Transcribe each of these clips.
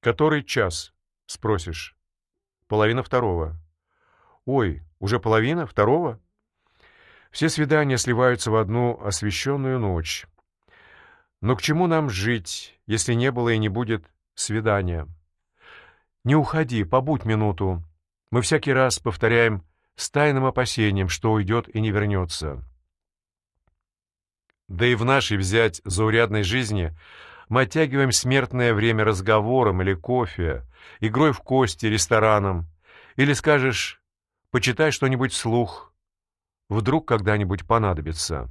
«Который час?» — спросишь. «Половина второго». «Ой, уже половина второго?» Все свидания сливаются в одну освещенную ночь. Но к чему нам жить, если не было и не будет свидания? Не уходи, побудь минуту. Мы всякий раз повторяем с тайным опасением, что уйдет и не вернется. Да и в нашей взять заурядной жизни мы оттягиваем смертное время разговором или кофе, игрой в кости, рестораном. Или скажешь, почитай что-нибудь вслух. Вдруг когда-нибудь понадобится.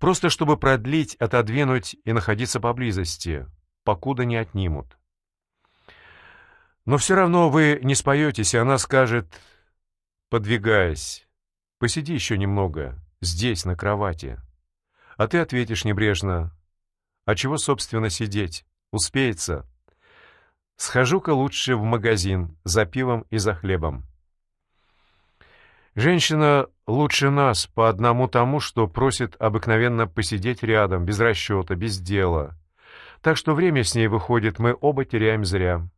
Просто чтобы продлить, отодвинуть и находиться поблизости, покуда не отнимут. Но все равно вы не споетесь, и она скажет, подвигаясь, «Посиди еще немного, здесь, на кровати». А ты ответишь небрежно. А чего, собственно, сидеть? Успеется. Схожу-ка лучше в магазин за пивом и за хлебом. Женщина лучше нас по одному тому, что просит обыкновенно посидеть рядом, без расчета, без дела. Так что время с ней выходит, мы оба теряем зря.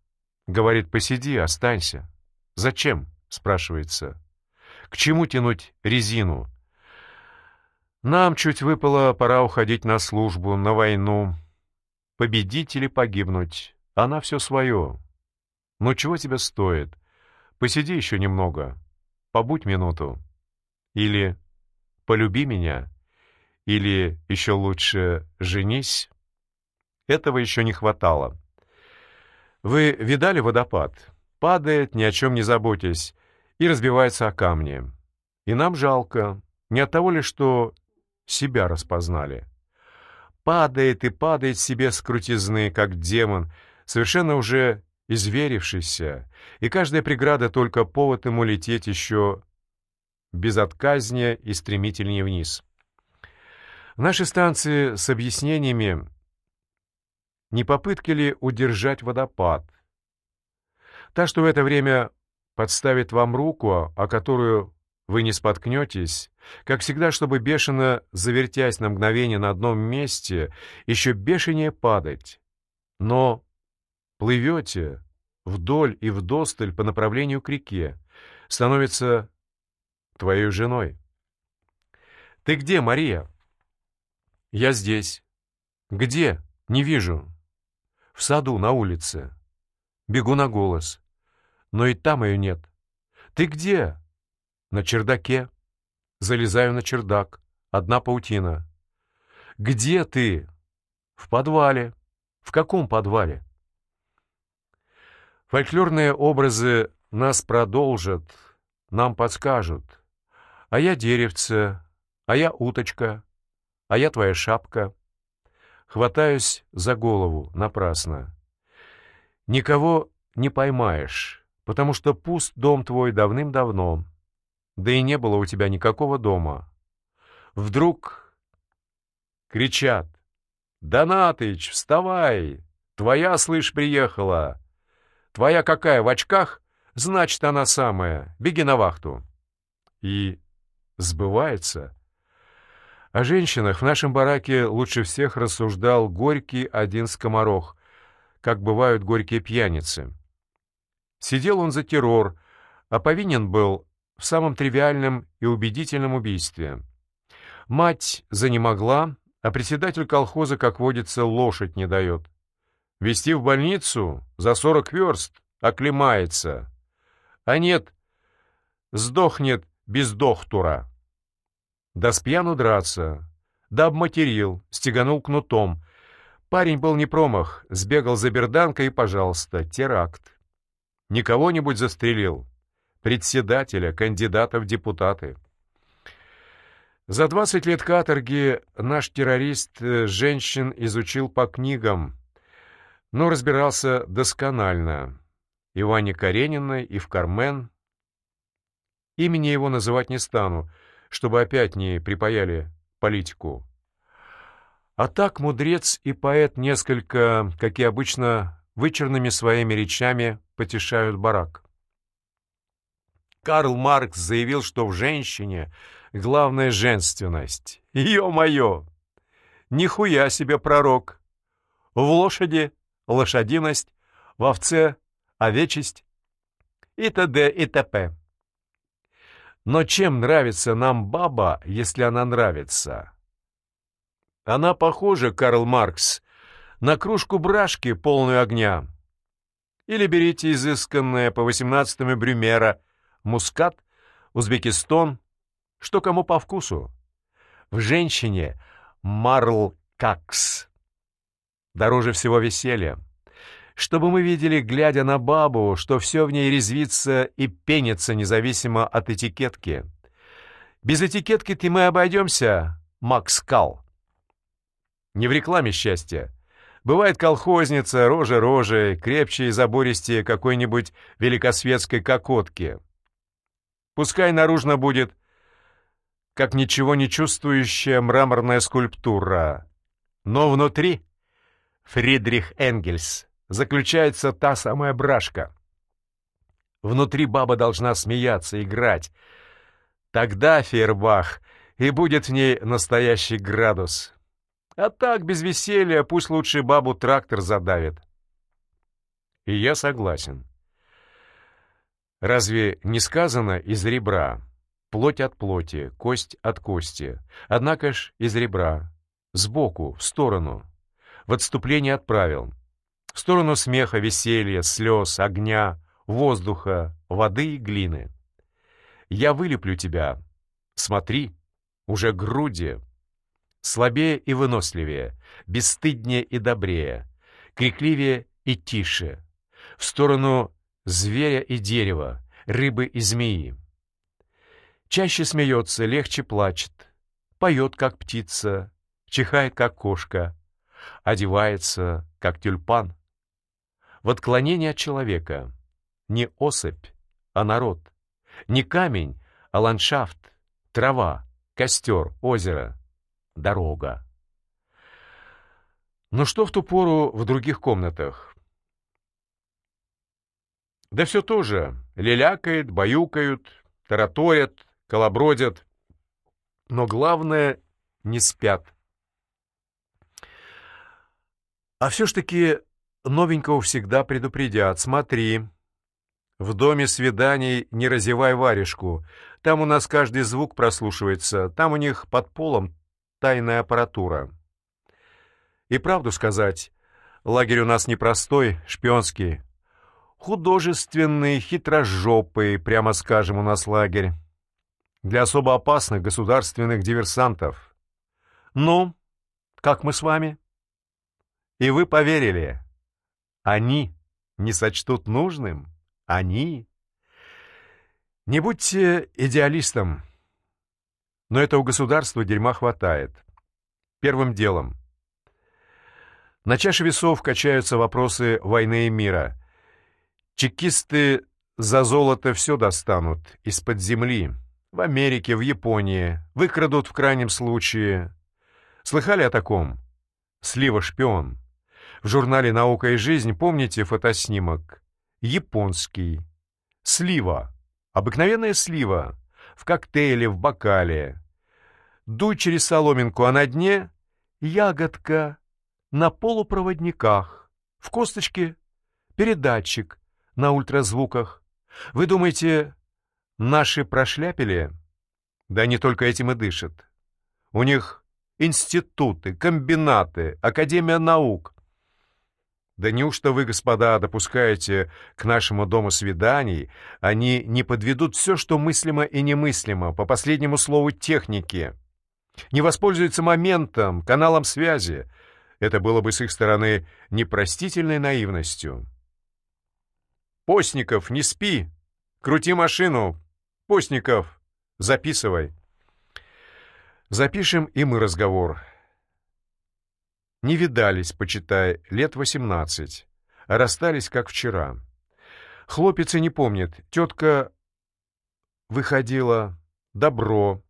Говорит, посиди, останься. Зачем? Спрашивается. К чему тянуть резину? Нам чуть выпало, пора уходить на службу, на войну. Победить или погибнуть. Она все свое. Ну чего тебе стоит? Посиди еще немного. Побудь минуту. Или полюби меня. Или еще лучше женись. Этого еще не хватало. Вы видали водопад? Падает, ни о чем не заботясь, и разбивается о камни. И нам жалко. Не от того ли, что себя распознали. Падает и падает себе с крутизны, как демон, совершенно уже изверившийся, и каждая преграда только повод ему лететь еще безотказнее и стремительнее вниз. В нашей станции с объяснениями не попытки ли удержать водопад? Та, что в это время подставит вам руку, о которую вы не споткнетесь, как всегда, чтобы бешено, завертясь на мгновение на одном месте, еще бешенее падать. Но плывете вдоль и вдосталь по направлению к реке, становится твоей женой. «Ты где, Мария?» «Я здесь». «Где?» «Не вижу». «В саду, на улице». Бегу на голос. Но и там ее нет. «Ты где?» На чердаке. Залезаю на чердак. Одна паутина. Где ты? В подвале. В каком подвале? Фольклорные образы нас продолжат, нам подскажут. А я деревце, а я уточка, а я твоя шапка. Хватаюсь за голову напрасно. Никого не поймаешь, потому что пуст дом твой давным-давно да и не было у тебя никакого дома. Вдруг кричат «Донатыч, вставай! Твоя, слышь, приехала! Твоя какая, в очках? Значит, она самая. Беги на вахту!» И сбывается. О женщинах в нашем бараке лучше всех рассуждал горький один скоморох, как бывают горькие пьяницы. Сидел он за террор, а повинен был в самом тривиальном и убедительном убийстве. Мать занемогла, а председатель колхоза, как водится, лошадь не дает. Вести в больницу за сорок верст оклемается. А нет, сдохнет без доктора. Да с пьяну драться, да обматерил, стеганул кнутом. Парень был не промах, сбегал за берданкой и, пожалуйста, теракт. Никого-нибудь застрелил, председателя, кандидата в депутаты. За 20 лет каторги наш террорист э, женщин изучил по книгам, но разбирался досконально. И в Карениной, и в Кармен. Имени его называть не стану, чтобы опять не припаяли политику. А так мудрец и поэт несколько, как и обычно, вычерными своими речами потешают барак. Карл Маркс заявил, что в женщине главная женственность. Ё-моё! Нихуя себе пророк! В лошади лошадиность, в овце овечесть и т.д. и т.п. Но чем нравится нам баба, если она нравится? Она похожа, Карл Маркс, на кружку брашки, полную огня. Или берите изысканное по восемнадцатому Брюмера, Мускат, Узбекистан, что кому по вкусу. В женщине Марл Какс. Дороже всего веселья. Чтобы мы видели, глядя на бабу, что все в ней резвится и пенится независимо от этикетки. Без этикетки-то мы обойдемся, Макс Кал. Не в рекламе счастья. Бывает колхозница, рожа рожей, крепче и забористее какой-нибудь великосветской кокотки. Пускай наружно будет, как ничего не чувствующая мраморная скульптура. Но внутри Фридрих Энгельс заключается та самая брашка. Внутри баба должна смеяться, играть. Тогда, Фейербах, и будет в ней настоящий градус. А так, без веселья, пусть лучше бабу трактор задавит. И я согласен. Разве не сказано из ребра? Плоть от плоти, кость от кости. Однако ж из ребра. Сбоку, в сторону. В отступление от правил. В сторону смеха, веселья, слез, огня, воздуха, воды и глины. Я вылеплю тебя. Смотри, уже груди. Слабее и выносливее, бесстыднее и добрее, крикливее и тише. В сторону зверя и дерева, рыбы и змеи. Чаще смеется, легче плачет, поет, как птица, чихает, как кошка, одевается, как тюльпан. В отклонении от человека не особь, а народ, не камень, а ландшафт, трава, костер, озеро, дорога. Но что в ту пору в других комнатах? Да все то же. Лелякает, баюкают, тараторят, колобродят. Но главное — не спят. А все ж таки новенького всегда предупредят. Смотри, в доме свиданий не разевай варежку. Там у нас каждый звук прослушивается. Там у них под полом тайная аппаратура. И правду сказать, лагерь у нас непростой, шпионский. Художественный, хитрожопый, прямо скажем, у нас лагерь. Для особо опасных государственных диверсантов. Ну, как мы с вами? И вы поверили. Они не сочтут нужным. Они. Не будьте идеалистом. Но этого государства дерьма хватает. Первым делом. На чаше весов качаются вопросы войны и мира. Чекисты за золото все достанут из-под земли. В Америке, в Японии. Выкрадут в крайнем случае. Слыхали о таком? Слива-шпион. В журнале «Наука и жизнь» помните фотоснимок? Японский. Слива. Обыкновенная слива в коктейле, в бокале. Дуй через соломинку, а на дне — ягодка на полупроводниках, в косточке — передатчик на ультразвуках. Вы думаете, наши прошляпили? Да не только этим и дышат. У них институты, комбинаты, Академия наук — да неужто вы, господа, допускаете к нашему дому свиданий, они не подведут все, что мыслимо и немыслимо, по последнему слову техники? Не воспользуются моментом, каналом связи? Это было бы с их стороны непростительной наивностью. «Постников, не спи! Крути машину! Постников, записывай!» Запишем и мы разговор. Не видались, почитай, лет восемнадцать. Расстались, как вчера. Хлопец не помнит. Тетка выходила. Добро.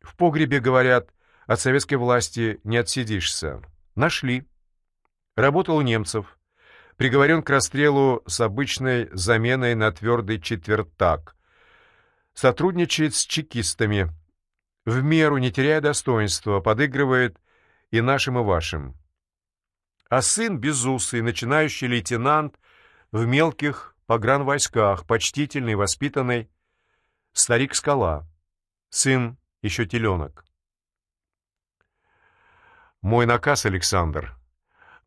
В погребе, говорят, от советской власти не отсидишься. Нашли. Работал у немцев. Приговорен к расстрелу с обычной заменой на твердый четвертак. Сотрудничает с чекистами. В меру, не теряя достоинства, подыгрывает и нашим, и вашим. А сын безусый, начинающий лейтенант, в мелких погранвойсках, почтительный, воспитанный, старик-скала, сын еще теленок. Мой наказ, Александр,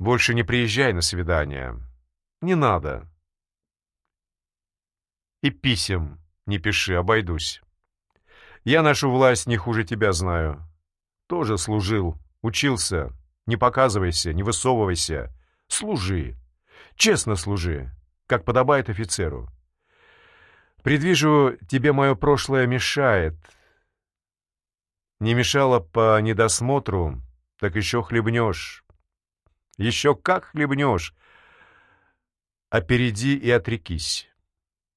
больше не приезжай на свидание. Не надо. И писем не пиши, обойдусь. Я нашу власть не хуже тебя знаю. Тоже служил, учился. Не показывайся, не высовывайся. Служи. Честно служи, как подобает офицеру. Предвижу, тебе мое прошлое мешает. Не мешало по недосмотру, так еще хлебнешь. Еще как хлебнешь. Опереди и отрекись.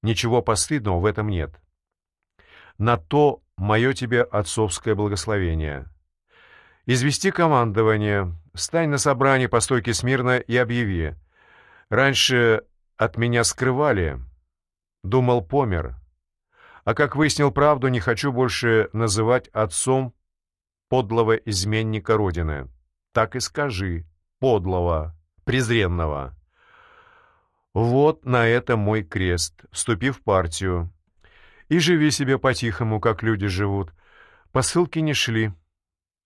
Ничего постыдного в этом нет. На то мое тебе отцовское благословение. Извести командование, стань на собрании по стойке смирно и объяви. Раньше от меня скрывали, думал, помер. А как выяснил правду, не хочу больше называть отцом подлого изменника Родины. Так и скажи, подлого, презренного. Вот на это мой крест, вступи в партию. И живи себе по-тихому, как люди живут. Посылки не шли.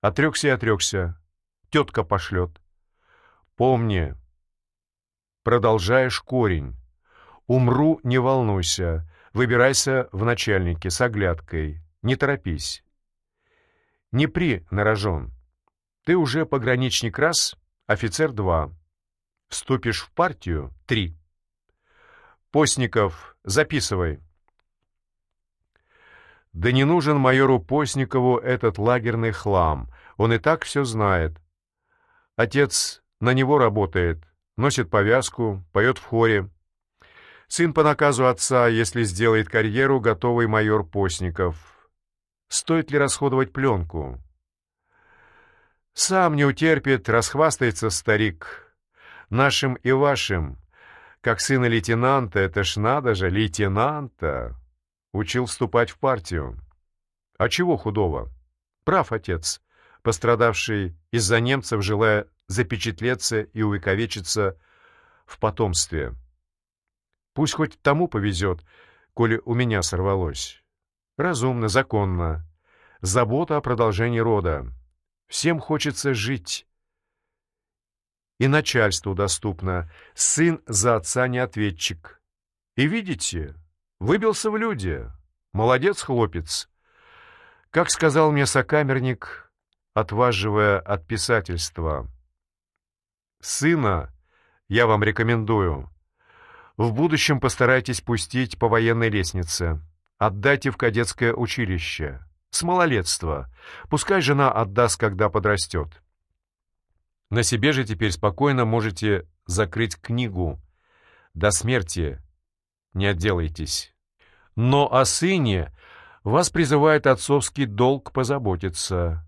Отрекся и отрекся. Тетка пошлет. Помни, продолжаешь корень. Умру, не волнуйся. Выбирайся в начальнике с оглядкой. Не торопись. Не при нарожен. Ты уже пограничник раз, офицер два. Вступишь в партию — три. Постников, записывай. Да не нужен майору Постникову этот лагерный хлам. Он и так все знает. Отец на него работает, носит повязку, поет в хоре. Сын по наказу отца, если сделает карьеру, готовый майор Постников. Стоит ли расходовать пленку? Сам не утерпит, расхвастается старик. Нашим и вашим. Как сына лейтенанта, это ж надо же, лейтенанта. Учил вступать в партию. А чего худого? Прав отец, пострадавший из-за немцев, желая запечатлеться и увековечиться в потомстве. Пусть хоть тому повезет, коли у меня сорвалось. Разумно, законно. Забота о продолжении рода. Всем хочется жить. И начальству доступно. Сын за отца не ответчик. И видите, выбился в люди. Молодец, хлопец. Как сказал мне сокамерник, отваживая от писательства. Сына я вам рекомендую. В будущем постарайтесь пустить по военной лестнице. Отдайте в кадетское училище. С малолетства. Пускай жена отдаст, когда подрастет. На себе же теперь спокойно можете закрыть книгу. До смерти не отделайтесь. Но о сыне вас призывает отцовский долг позаботиться,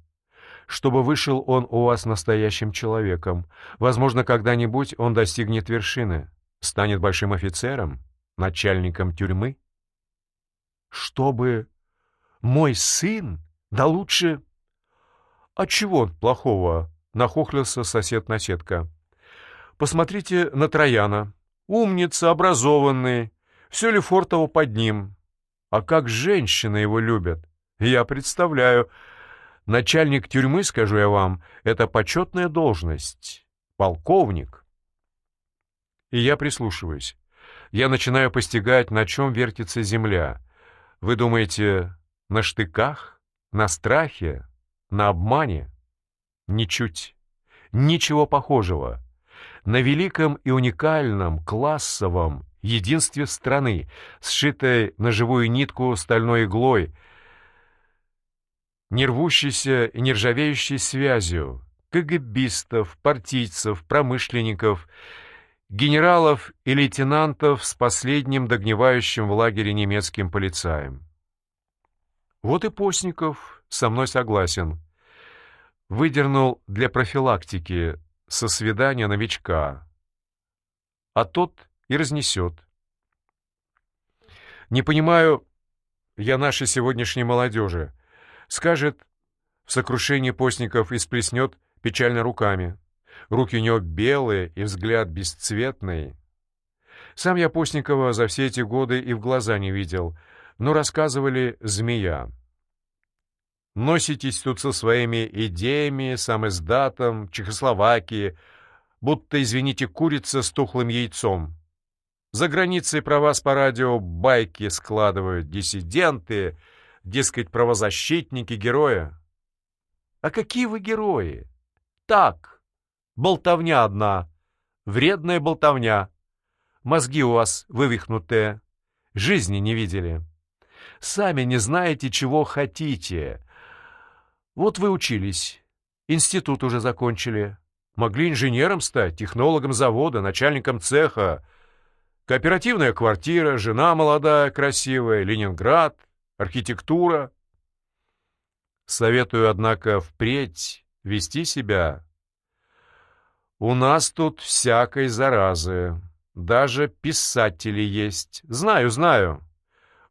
чтобы вышел он у вас настоящим человеком. Возможно, когда-нибудь он достигнет вершины, станет большим офицером, начальником тюрьмы чтобы мой сын, да лучше... А чего плохого? Нахохлился сосед-наседка. Посмотрите на Трояна. Умница, образованный. Все Лефортово под ним. А как женщины его любят. Я представляю. Начальник тюрьмы, скажу я вам, это почетная должность. Полковник. И я прислушиваюсь. Я начинаю постигать, на чем вертится земля — вы думаете, на штыках, на страхе, на обмане? Ничуть. Ничего похожего. На великом и уникальном, классовом единстве страны, сшитой на живую нитку стальной иглой, не рвущейся и не ржавеющей связью КГБистов, партийцев, промышленников — генералов и лейтенантов с последним догнивающим в лагере немецким полицаем. Вот и Постников со мной согласен. Выдернул для профилактики со свидания новичка, а тот и разнесет. Не понимаю я нашей сегодняшней молодежи. Скажет, в сокрушении Постников и сплеснет печально руками. Руки у него белые и взгляд бесцветный. Сам я Постникова за все эти годы и в глаза не видел, но рассказывали «змея». Носитесь тут со своими идеями, сам издатом, Чехословакии, будто, извините, курица с тухлым яйцом. За границей про вас по радио байки складывают диссиденты, дескать, правозащитники, герои. А какие вы герои? Так, болтовня одна, вредная болтовня. Мозги у вас вывихнутые, жизни не видели. Сами не знаете, чего хотите. Вот вы учились, институт уже закончили. Могли инженером стать, технологом завода, начальником цеха, Кооперативная квартира, жена молодая, красивая, Ленинград, архитектура. Советую, однако, впредь вести себя. У нас тут всякой заразы. Даже писатели есть. Знаю, знаю.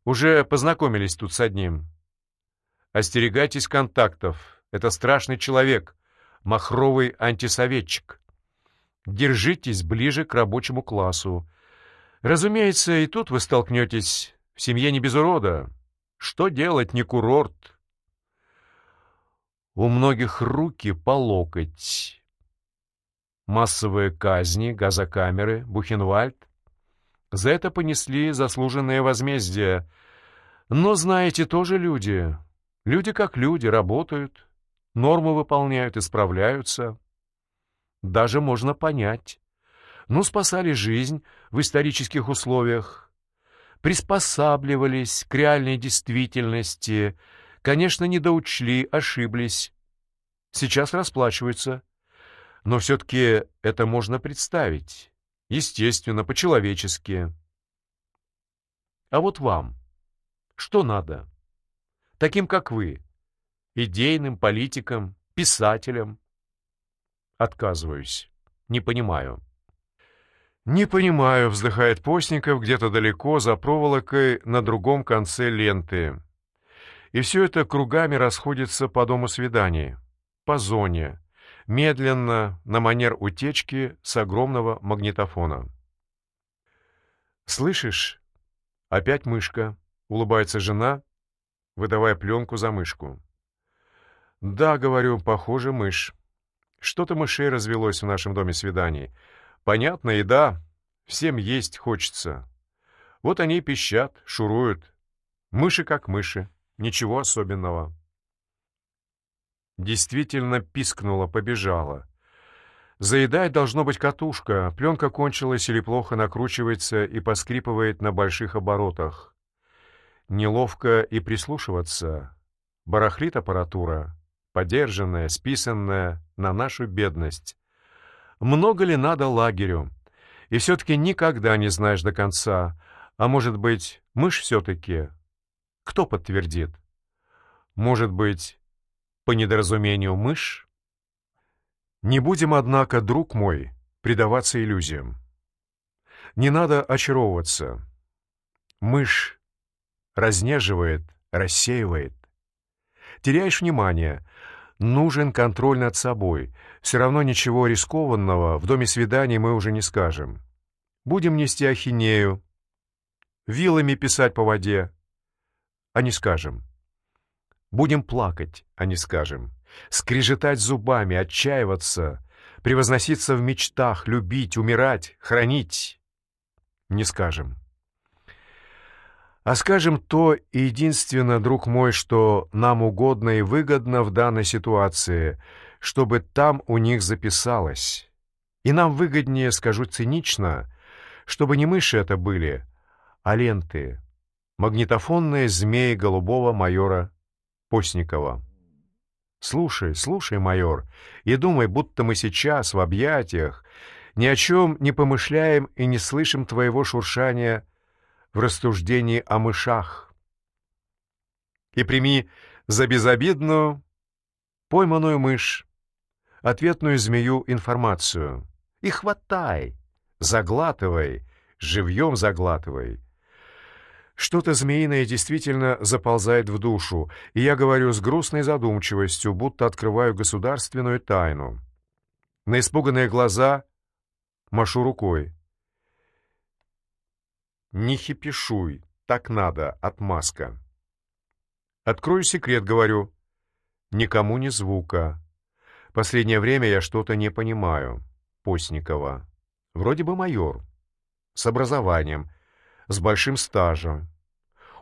Уже познакомились тут с одним. Остерегайтесь контактов. Это страшный человек. Махровый антисоветчик. Держитесь ближе к рабочему классу. Разумеется, и тут вы столкнетесь в семье не без урода. Что делать, не курорт? У многих руки по локоть. Массовые казни, газокамеры, Бухенвальд. За это понесли заслуженное возмездие. Но, знаете, тоже люди. Люди как люди, работают, нормы выполняют, исправляются. Даже можно понять. Ну, спасали жизнь в исторических условиях, приспосабливались к реальной действительности, конечно, недоучли, ошиблись. Сейчас расплачиваются. Но все-таки это можно представить. Естественно, по-человечески. А вот вам что надо? Таким, как вы, идейным политикам, писателям. Отказываюсь. Не понимаю. «Не понимаю», — вздыхает Постников где-то далеко за проволокой на другом конце ленты. И все это кругами расходится по дому свиданий, по зоне, медленно, на манер утечки с огромного магнитофона. «Слышишь? Опять мышка», — улыбается жена, выдавая пленку за мышку. «Да, — говорю, — похоже, мышь. Что-то мышей развелось в нашем доме свиданий. Понятно, и да, всем есть хочется. Вот они пищат, шуруют. Мыши как мыши, ничего особенного. Действительно пискнула, побежала. Заедать должно быть катушка, пленка кончилась или плохо накручивается и поскрипывает на больших оборотах. Неловко и прислушиваться. Барахлит аппаратура, подержанная, списанная на нашу бедность много ли надо лагерю. И все-таки никогда не знаешь до конца. А может быть, мышь все-таки? Кто подтвердит? Может быть, по недоразумению мышь? Не будем, однако, друг мой, предаваться иллюзиям. Не надо очаровываться. Мышь разнеживает, рассеивает. Теряешь внимание — Нужен контроль над собой. Все равно ничего рискованного в доме свиданий мы уже не скажем. Будем нести ахинею, вилами писать по воде, а не скажем. Будем плакать, а не скажем. Скрежетать зубами, отчаиваться, превозноситься в мечтах, любить, умирать, хранить. Не скажем. А скажем то единственно, друг мой, что нам угодно и выгодно в данной ситуации, чтобы там у них записалось. И нам выгоднее, скажу цинично, чтобы не мыши это были, а ленты, магнитофонные змеи голубого майора Постникова. Слушай, слушай, майор, и думай, будто мы сейчас в объятиях, ни о чем не помышляем и не слышим твоего шуршания в рассуждении о мышах. И прими за безобидную, пойманную мышь, ответную змею информацию. И хватай, заглатывай, живьем заглатывай. Что-то змеиное действительно заползает в душу, и я говорю с грустной задумчивостью, будто открываю государственную тайну. На испуганные глаза машу рукой. Не хипишуй, так надо, отмазка. Открою секрет, говорю. Никому ни звука. Последнее время я что-то не понимаю. Постникова. Вроде бы майор. С образованием. С большим стажем.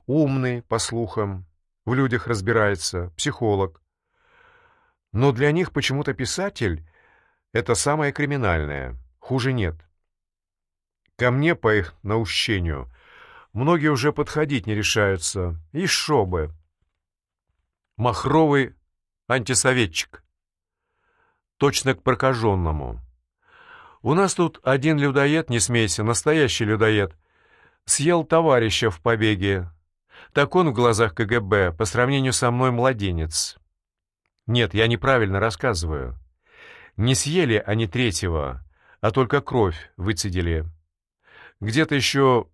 Умный, по слухам. В людях разбирается. Психолог. Но для них почему-то писатель — это самое криминальное. Хуже нет. Ко мне, по их наущению, многие уже подходить не решаются. И бы. Махровый антисоветчик. Точно к прокаженному. У нас тут один людоед, не смейся, настоящий людоед, съел товарища в побеге. Так он в глазах КГБ, по сравнению со мной младенец. Нет, я неправильно рассказываю. Не съели они третьего, а только кровь выцедили. Где-то еще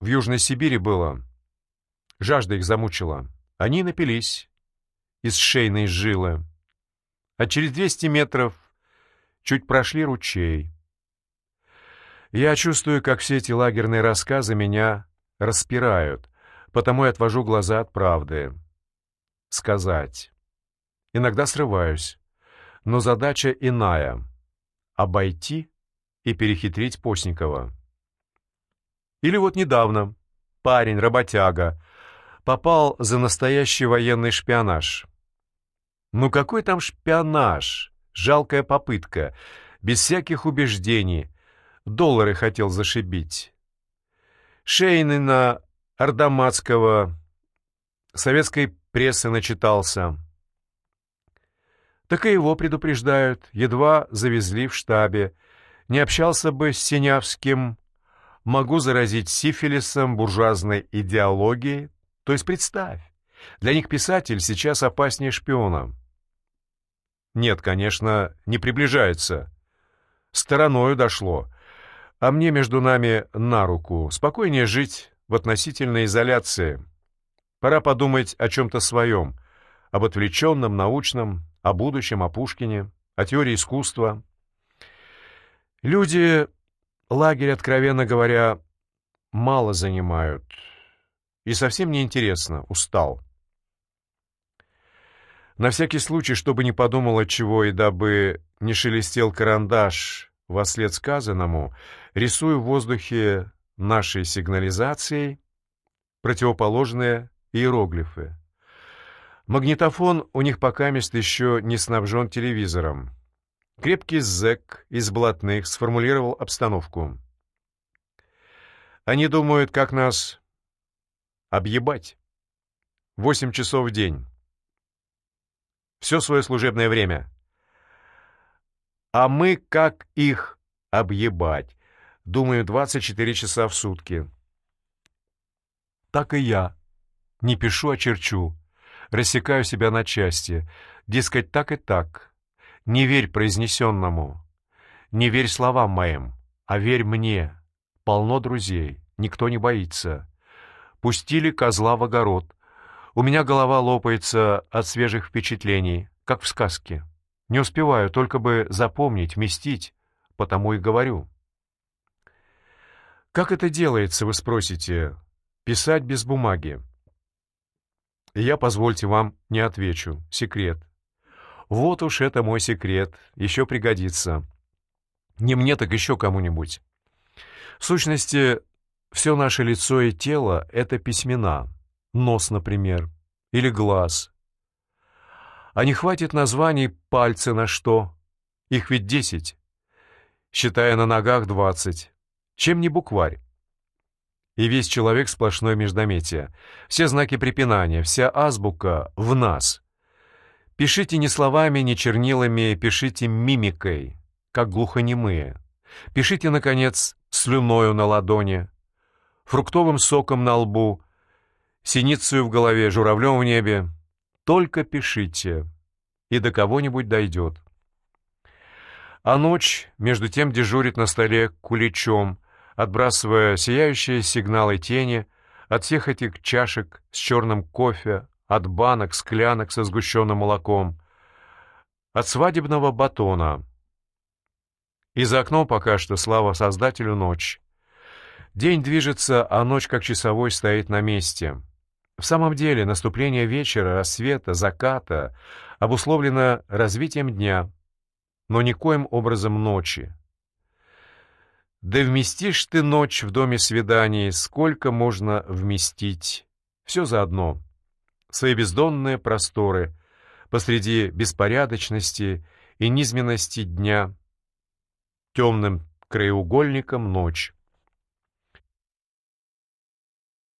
в Южной Сибири было. Жажда их замучила. Они напились из шейной жилы. А через 200 метров чуть прошли ручей. Я чувствую, как все эти лагерные рассказы меня распирают, потому и отвожу глаза от правды. Сказать. Иногда срываюсь. Но задача иная — обойти и перехитрить Постникова. Или вот недавно парень, работяга, попал за настоящий военный шпионаж. Ну какой там шпионаж? Жалкая попытка, без всяких убеждений. Доллары хотел зашибить. Шейнина, Ардаматского, советской прессы начитался. Так и его предупреждают, едва завезли в штабе. Не общался бы с Синявским, могу заразить сифилисом буржуазной идеологии. То есть представь, для них писатель сейчас опаснее шпиона. Нет, конечно, не приближается. Стороною дошло. А мне между нами на руку. Спокойнее жить в относительной изоляции. Пора подумать о чем-то своем, об отвлеченном, научном, о будущем, о Пушкине, о теории искусства. Люди лагерь, откровенно говоря, мало занимают. И совсем не интересно, устал. На всякий случай, чтобы не подумал чего и дабы не шелестел карандаш во след сказанному, рисую в воздухе нашей сигнализацией противоположные иероглифы. Магнитофон у них пока мест еще не снабжен телевизором. Крепкий зэк из блатных сформулировал обстановку. Они думают, как нас объебать. Восемь часов в день. Все свое служебное время. А мы как их объебать? Думаю, 24 часа в сутки. Так и я. Не пишу, а черчу рассекаю себя на части, дескать, так и так. Не верь произнесенному, не верь словам моим, а верь мне. Полно друзей, никто не боится. Пустили козла в огород. У меня голова лопается от свежих впечатлений, как в сказке. Не успеваю, только бы запомнить, вместить, потому и говорю. Как это делается, вы спросите? Писать без бумаги. Я, позвольте вам, не отвечу. Секрет. Вот уж это мой секрет. Еще пригодится. Не мне, так еще кому-нибудь. В сущности, все наше лицо и тело — это письмена. Нос, например. Или глаз. А не хватит названий пальцы на что? Их ведь десять. Считая на ногах двадцать. Чем не букварь? и весь человек сплошное междометие. Все знаки препинания, вся азбука в нас. Пишите не словами, не чернилами, пишите мимикой, как глухонемые. Пишите, наконец, слюною на ладони, фруктовым соком на лбу, синицею в голове, журавлем в небе. Только пишите, и до кого-нибудь дойдет. А ночь, между тем, дежурит на столе куличом, отбрасывая сияющие сигналы тени от всех этих чашек с черным кофе, от банок, склянок со сгущенным молоком, от свадебного батона. И за окном пока что, слава Создателю, ночь. День движется, а ночь как часовой стоит на месте. В самом деле наступление вечера, рассвета, заката обусловлено развитием дня, но никоим образом ночи. Да вместишь ты ночь в доме свиданий, сколько можно вместить. Все заодно. Свои бездонные просторы посреди беспорядочности и низменности дня. Темным краеугольником ночь.